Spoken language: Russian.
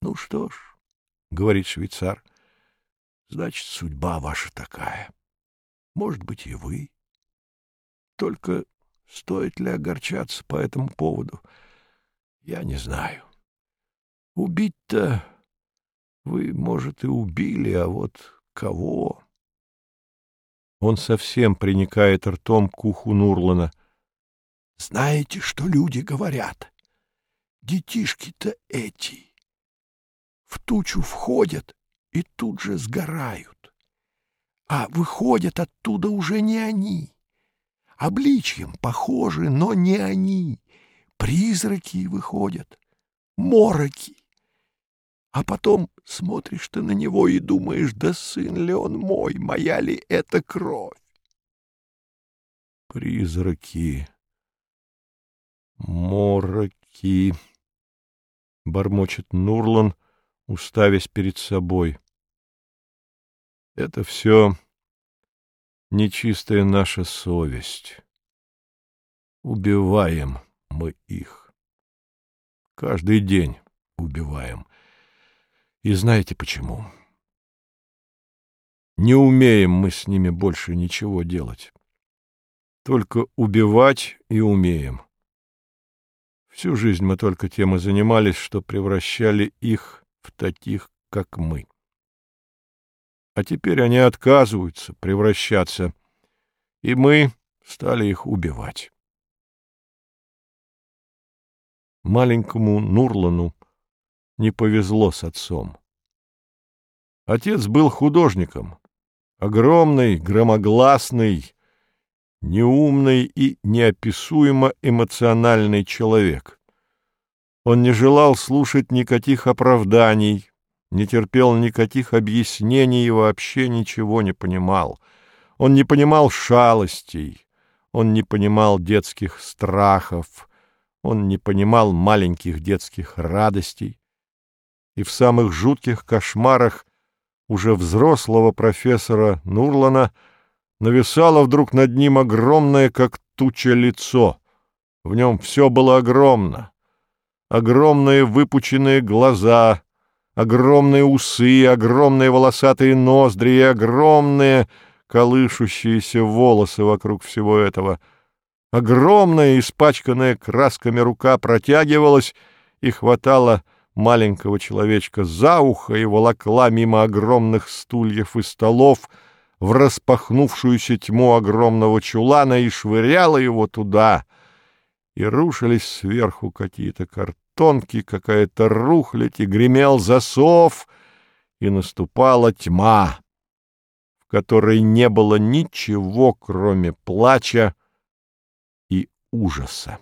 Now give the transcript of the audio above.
— Ну что ж, — говорит швейцар, — значит, судьба ваша такая. Может быть, и вы. Только стоит ли огорчаться по этому поводу, я не знаю. Убить-то вы, может, и убили, а вот кого? Он совсем приникает ртом к уху Нурлана. Знаете, что люди говорят? Детишки-то эти в тучу входят и тут же сгорают. А выходят оттуда уже не они. Обличьем похожи, но не они. Призраки выходят, мороки. А потом смотришь ты на него и думаешь, да сын ли он мой, моя ли это кровь? Призраки, мороки, бормочет Нурлан, уставясь перед собой. Это все нечистая наша совесть. Убиваем мы их. Каждый день убиваем. И знаете почему? Не умеем мы с ними больше ничего делать. Только убивать и умеем. Всю жизнь мы только тем и занимались, что превращали их таких, как мы. А теперь они отказываются превращаться, и мы стали их убивать. Маленькому Нурлану не повезло с отцом. Отец был художником, огромный, громогласный, неумный и неописуемо эмоциональный человек. Он не желал слушать никаких оправданий, не терпел никаких объяснений и вообще ничего не понимал. Он не понимал шалостей, он не понимал детских страхов, он не понимал маленьких детских радостей и в самых жутких кошмарах уже взрослого профессора Нурлана нависало вдруг над ним огромное, как туча, лицо. В нем все было огромно. Огромные выпученные глаза, огромные усы, огромные волосатые ноздри и огромные колышущиеся волосы вокруг всего этого. Огромная, испачканная красками рука протягивалась и хватала маленького человечка за ухо и волокла мимо огромных стульев и столов в распахнувшуюся тьму огромного чулана и швыряла его туда, и рушились сверху какие-то картонки, какая-то рухлядь, и гремел засов, и наступала тьма, в которой не было ничего, кроме плача и ужаса.